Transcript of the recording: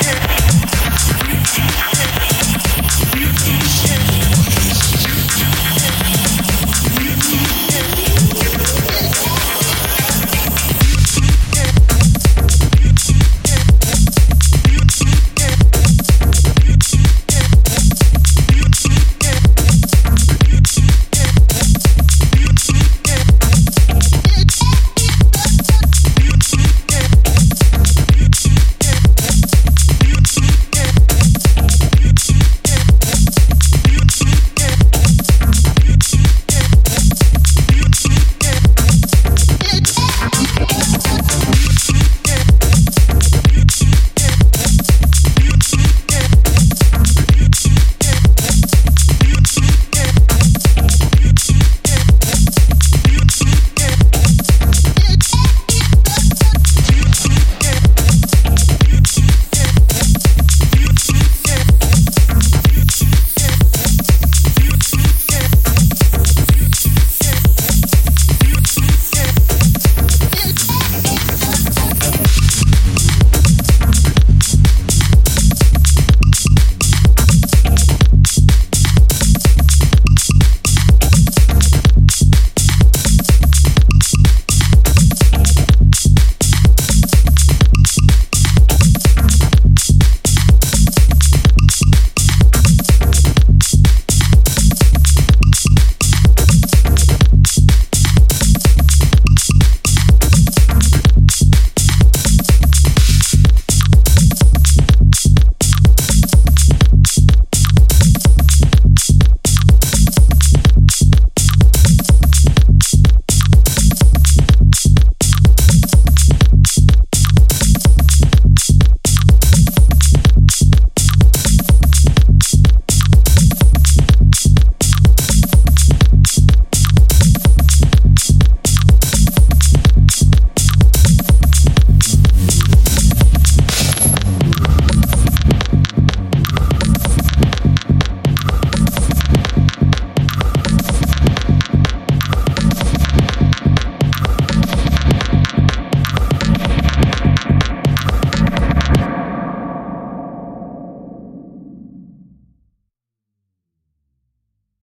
Yeah.